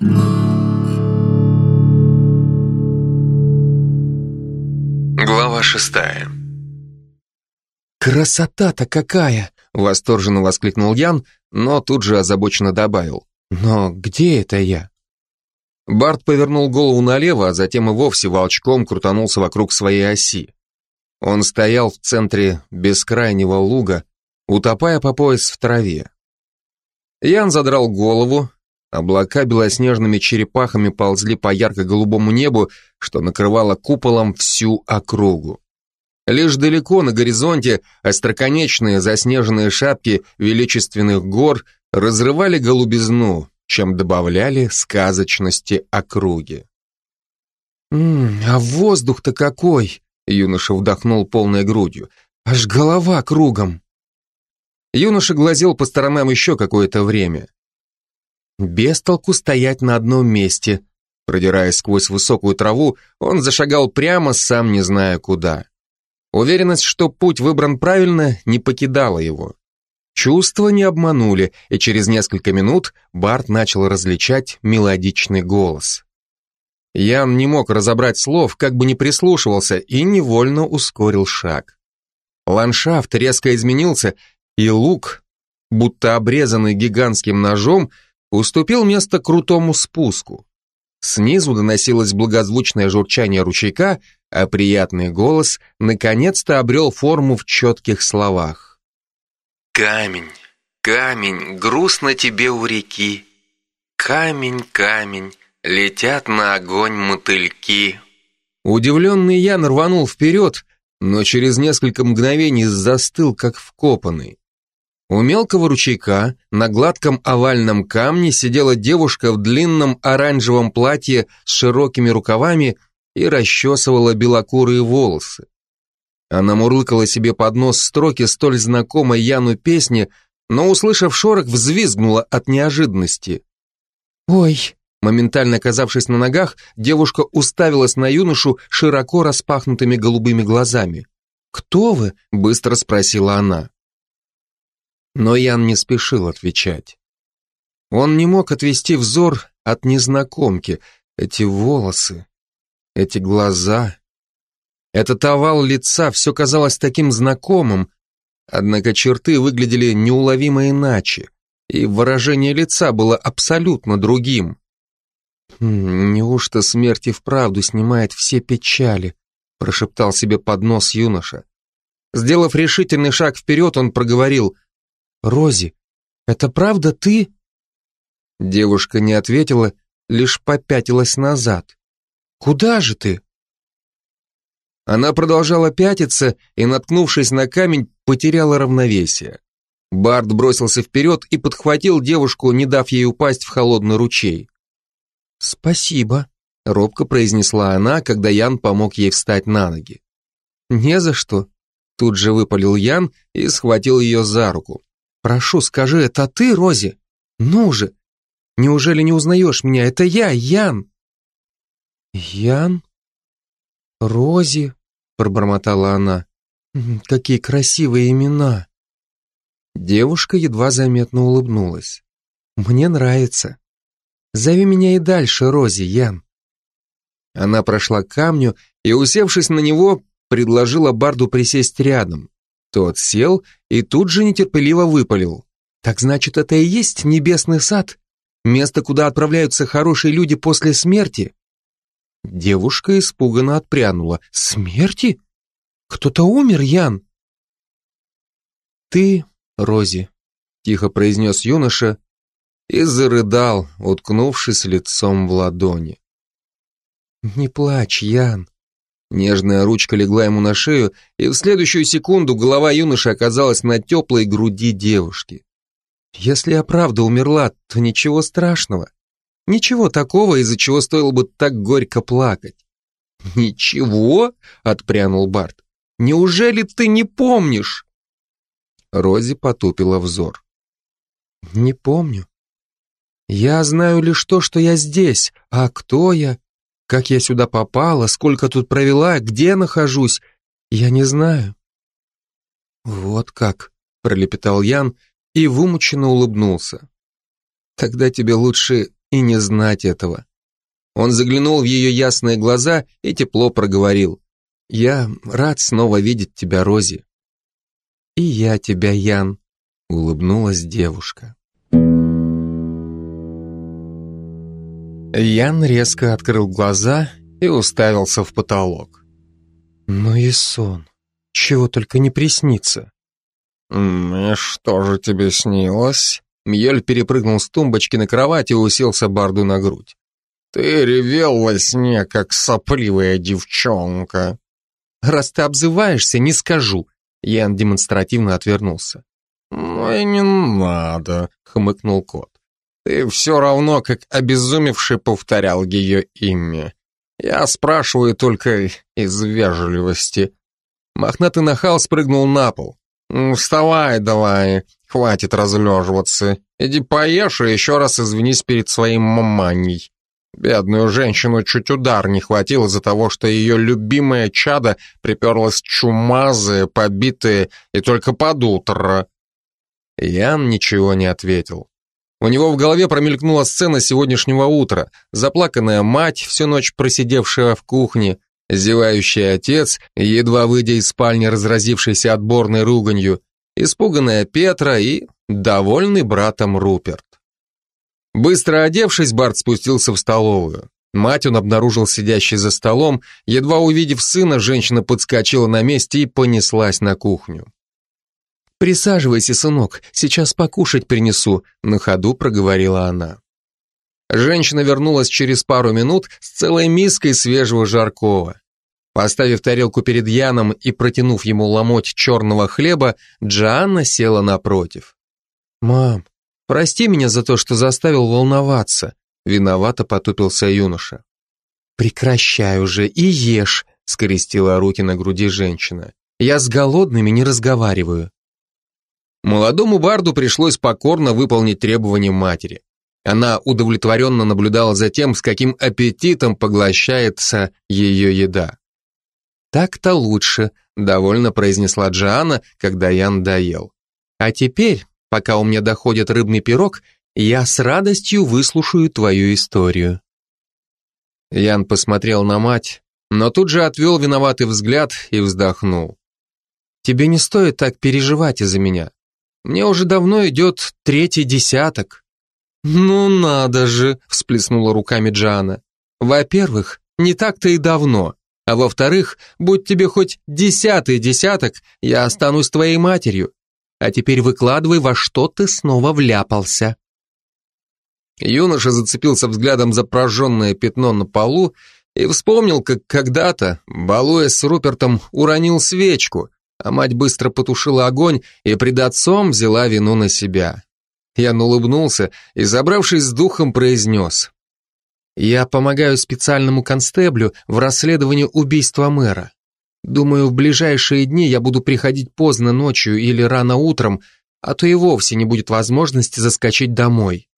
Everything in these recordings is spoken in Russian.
Глава шестая «Красота-то какая!» — восторженно воскликнул Ян, но тут же озабоченно добавил. «Но где это я?» Барт повернул голову налево, а затем и вовсе волчком крутанулся вокруг своей оси. Он стоял в центре бескрайнего луга, утопая по пояс в траве. Ян задрал голову, облака белоснежными черепахами ползли по ярко-голубому небу, что накрывало куполом всю округу. Лишь далеко на горизонте остроконечные заснеженные шапки величественных гор разрывали голубизну, чем добавляли сказочности округи. «М -м, «А воздух-то какой!» — юноша вдохнул полной грудью. «Аж голова кругом!» Юноша глазел по сторонам еще какое-то время. Без толку стоять на одном месте. Продираясь сквозь высокую траву, он зашагал прямо, сам не зная куда. Уверенность, что путь выбран правильно, не покидала его. Чувства не обманули, и через несколько минут Барт начал различать мелодичный голос. Ян не мог разобрать слов, как бы не прислушивался, и невольно ускорил шаг. Ландшафт резко изменился, и лук, будто обрезанный гигантским ножом, уступил место крутому спуску. Снизу доносилось благозвучное журчание ручейка, а приятный голос наконец-то обрел форму в четких словах. «Камень, камень, грустно тебе у реки. Камень, камень, летят на огонь мотыльки». Удивленный Ян рванул вперед, но через несколько мгновений застыл, как вкопанный. У мелкого ручейка на гладком овальном камне сидела девушка в длинном оранжевом платье с широкими рукавами и расчесывала белокурые волосы. Она мурлыкала себе под нос строки столь знакомой Яну песни, но, услышав шорох, взвизгнула от неожиданности. «Ой!» Моментально оказавшись на ногах, девушка уставилась на юношу широко распахнутыми голубыми глазами. «Кто вы?» — быстро спросила она. Но Ян не спешил отвечать. Он не мог отвести взор от незнакомки. Эти волосы, эти глаза, этот овал лица, все казалось таким знакомым, однако черты выглядели неуловимо иначе, и выражение лица было абсолютно другим. «Хм, «Неужто смерть и вправду снимает все печали?» прошептал себе под нос юноша. Сделав решительный шаг вперед, он проговорил «Рози, это правда ты?» Девушка не ответила, лишь попятилась назад. Куда же ты?» Она продолжала пятиться и, наткнувшись на камень, потеряла равновесие. Барт бросился вперед и подхватил девушку, не дав ей упасть в холодный ручей. «Спасибо», — робко произнесла она, когда Ян помог ей встать на ноги. «Не за что», — тут же выпалил Ян и схватил ее за руку. «Прошу, скажи, это ты, Рози? Ну же! Неужели не узнаешь меня? Это я, Ян!» «Ян? Рози?» — пробормотала она. «Какие красивые имена!» Девушка едва заметно улыбнулась. «Мне нравится. Зови меня и дальше, Рози, Ян». Она прошла к камню и, усевшись на него, предложила Барду присесть рядом. Тот сел и тут же нетерпеливо выпалил. «Так значит, это и есть небесный сад? Место, куда отправляются хорошие люди после смерти?» Девушка испуганно отпрянула. «Смерти? Кто-то умер, Ян?» «Ты, Рози», — тихо произнес юноша и зарыдал, уткнувшись лицом в ладони. «Не плачь, Ян». Нежная ручка легла ему на шею, и в следующую секунду голова юноши оказалась на теплой груди девушки. «Если я правда умерла, то ничего страшного. Ничего такого, из-за чего стоило бы так горько плакать. «Ничего?» — отпрянул Барт. «Неужели ты не помнишь?» Рози потупила взор. «Не помню. Я знаю лишь то, что я здесь, а кто я, как я сюда попала, сколько тут провела, где нахожусь, я не знаю». «Вот как», — пролепетал Ян и вымученно улыбнулся. «Тогда тебе лучше и не знать этого. Он заглянул в ее ясные глаза и тепло проговорил. «Я рад снова видеть тебя, Рози». «И я тебя, Ян», — улыбнулась девушка. Ян резко открыл глаза и уставился в потолок. «Ну и сон. Чего только не приснится». «И что же тебе снилось?» Мьель перепрыгнул с тумбочки на кровать и уселся Барду на грудь. «Ты ревел во сне, как сопливая девчонка». «Раз ты обзываешься, не скажу». Ян демонстративно отвернулся. «Ну и не надо», — хмыкнул кот. «Ты все равно, как обезумевший, повторял ее имя. Я спрашиваю только из вежливости». Мохнатый нахал спрыгнул на пол. «Вставай давай, хватит разлеживаться. Иди поешь и еще раз извинись перед своим маманей». Бедную женщину чуть удар не хватило из-за того, что ее любимое чадо приперлось чумазое, побитое и только под утро. Ян ничего не ответил. У него в голове промелькнула сцена сегодняшнего утра. Заплаканная мать, всю ночь просидевшая в кухне, зевающий отец, едва выйдя из спальни, разразившийся отборной руганью, испуганная Петра и довольный братом Руперт. Быстро одевшись, Барт спустился в столовую. Мать он обнаружил сидящей за столом, едва увидев сына, женщина подскочила на месте и понеслась на кухню. «Присаживайся, сынок, сейчас покушать принесу», — на ходу проговорила она. Женщина вернулась через пару минут с целой миской свежего жаркого. Поставив тарелку перед Яном и протянув ему ломоть черного хлеба, Джанна села напротив. «Мам, прости меня за то, что заставил волноваться», виновато потупился юноша. «Прекращай уже и ешь», скрестила руки на груди женщина. «Я с голодными не разговариваю». Молодому барду пришлось покорно выполнить требования матери. Она удовлетворенно наблюдала за тем, с каким аппетитом поглощается ее еда. «Так-то лучше», — довольно произнесла Джоанна, когда Ян доел. «А теперь, пока у меня доходит рыбный пирог, я с радостью выслушаю твою историю». Ян посмотрел на мать, но тут же отвел виноватый взгляд и вздохнул. «Тебе не стоит так переживать из-за меня. Мне уже давно идет третий десяток». «Ну надо же!» – всплеснула руками Джана. «Во-первых, не так-то и давно. А во-вторых, будь тебе хоть десятый десяток, я останусь твоей матерью. А теперь выкладывай, во что ты снова вляпался». Юноша зацепился взглядом за прожженное пятно на полу и вспомнил, как когда-то, балуясь с Рупертом, уронил свечку, а мать быстро потушила огонь и пред отцом взяла вину на себя. Ян улыбнулся и, забравшись с духом, произнес. «Я помогаю специальному констеблю в расследовании убийства мэра. Думаю, в ближайшие дни я буду приходить поздно ночью или рано утром, а то и вовсе не будет возможности заскочить домой».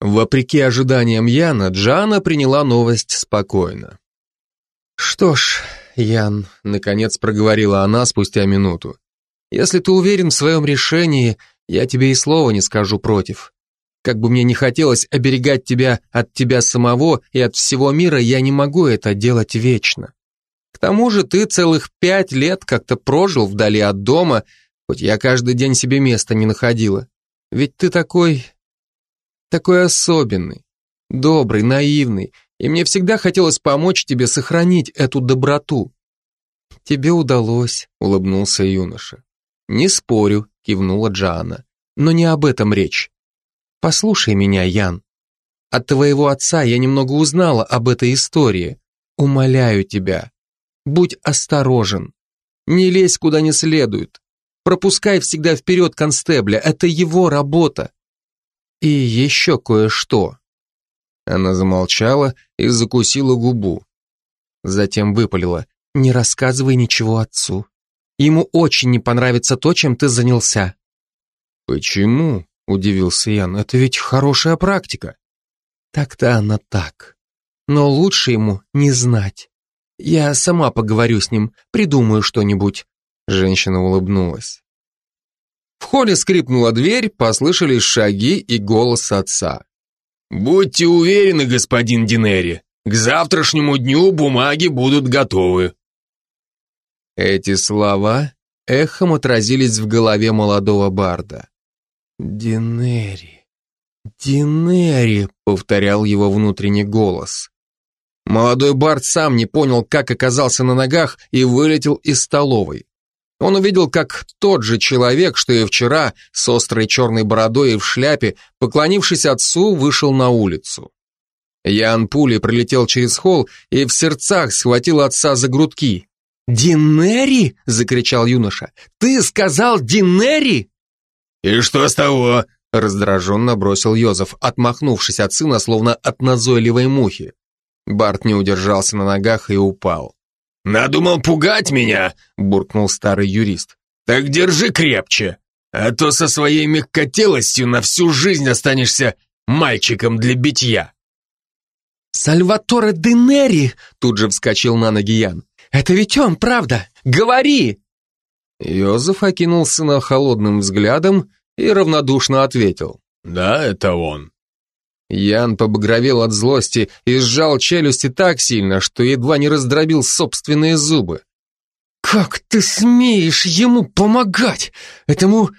Вопреки ожиданиям Яна, Джана приняла новость спокойно. «Что ж, Ян», — наконец проговорила она спустя минуту, «если ты уверен в своем решении, я тебе и слова не скажу против. Как бы мне не хотелось оберегать тебя от тебя самого и от всего мира, я не могу это делать вечно. К тому же ты целых пять лет как-то прожил вдали от дома, хоть я каждый день себе места не находила. Ведь ты такой... такой особенный, добрый, наивный, и мне всегда хотелось помочь тебе сохранить эту доброту. Тебе удалось, улыбнулся юноша. Не спорю, кивнула Джоанна. Но не об этом речь. Послушай меня, Ян. От твоего отца я немного узнала об этой истории. Умоляю тебя, будь осторожен. Не лезь куда не следует. Пропускай всегда вперед констебля, это его работа. И еще кое-что. Она замолчала и закусила губу. Затем выпалила. Не рассказывай ничего отцу. Ему очень не понравится то, чем ты занялся». «Почему?» – удивился Ян. «Это ведь хорошая практика». «Так-то она так. Но лучше ему не знать. Я сама поговорю с ним, придумаю что-нибудь». Женщина улыбнулась. В холле скрипнула дверь, послышались шаги и голос отца. Будьте уверены, господин Динери, к завтрашнему дню бумаги будут готовы. Эти слова эхом отразились в голове молодого барда. «Динери, Динери», — повторял его внутренний голос. Молодой бард сам не понял, как оказался на ногах и вылетел из столовой. Он увидел, как тот же человек, что и вчера, с острой черной бородой и в шляпе, поклонившись отцу, вышел на улицу. Ян пулей пролетел через холл и в сердцах схватил отца за грудки. «Динери!» — закричал юноша. «Ты сказал Динери?» «И что с того?» — раздраженно бросил Йозеф, отмахнувшись от сына, словно от назойливой мухи. Барт не удержался на ногах и упал. «Надумал пугать меня?» — буркнул старый юрист. «Так держи крепче, а то со своей мягкотелостью на всю жизнь останешься мальчиком для битья». «Сальваторе Денери!» — тут же вскочил на ноги Ян. «Это ведь он, правда? Говори!» Йозеф окинул сына холодным взглядом и равнодушно ответил. «Да, это он». Ян побагровел от злости и сжал челюсти так сильно, что едва не раздробил собственные зубы. «Как ты смеешь ему помогать, этому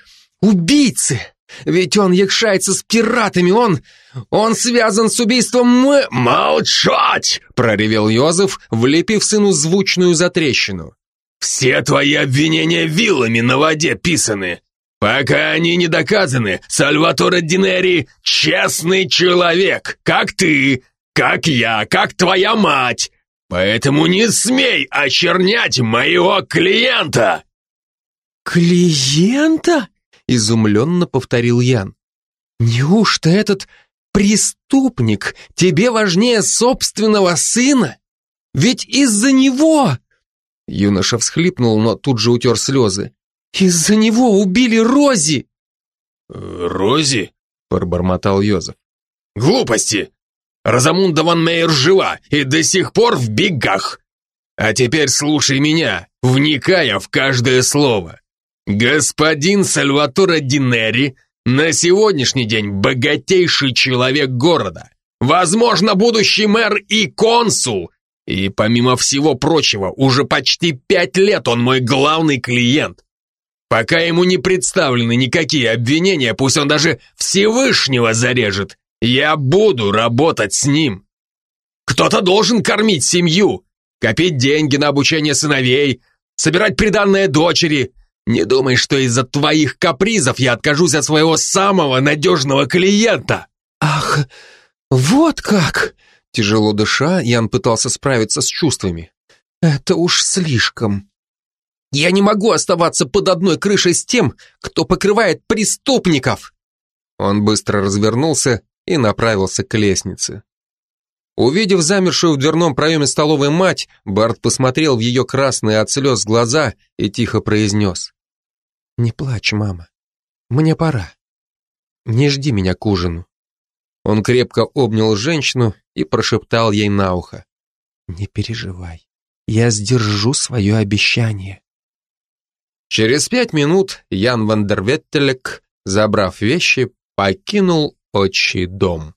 убийце? Ведь он якшается с пиратами, он... он связан с убийством мы...» «Молчать!» — проревел Йозеф, влепив сыну звучную затрещину. «Все твои обвинения вилами на воде писаны. Пока они не доказаны, Сальваторе Динери — честный человек, как ты, как я, как твоя мать. Поэтому не смей очернять моего клиента!» «Клиента?» — изумленно повторил Ян. «Неужто этот преступник тебе важнее собственного сына? Ведь из-за него...» Юноша всхлипнул, но тут же утер слезы. «Из-за него убили Рози!» «Рози?» — пробормотал Йозеф. «Глупости! Розамунда ван Мейер жива и до сих пор в бегах! А теперь слушай меня, вникая в каждое слово. Господин Сальваторе Динери на сегодняшний день богатейший человек города, возможно, будущий мэр и консул, и помимо всего прочего, уже почти пять лет он мой главный клиент. Пока ему не представлены никакие обвинения, пусть он даже Всевышнего зарежет, я буду работать с ним. Кто-то должен кормить семью, копить деньги на обучение сыновей, собирать приданное дочери. Не думай, что из-за твоих капризов я откажусь от своего самого надежного клиента. Ах, вот как! Тяжело дыша, Ян пытался справиться с чувствами. Это уж слишком. Я не могу оставаться под одной крышей с тем, кто покрывает преступников. Он быстро развернулся и направился к лестнице. Увидев замершую в дверном проеме столовой мать, Барт посмотрел в ее красные от слез глаза и тихо произнес. «Не плачь, мама. Мне пора. Не жди меня к ужину». Он крепко обнял женщину и прошептал ей на ухо. «Не переживай, я сдержу свое обещание». Через пять минут Ян Вандерветтелек, забрав вещи, покинул отчий дом.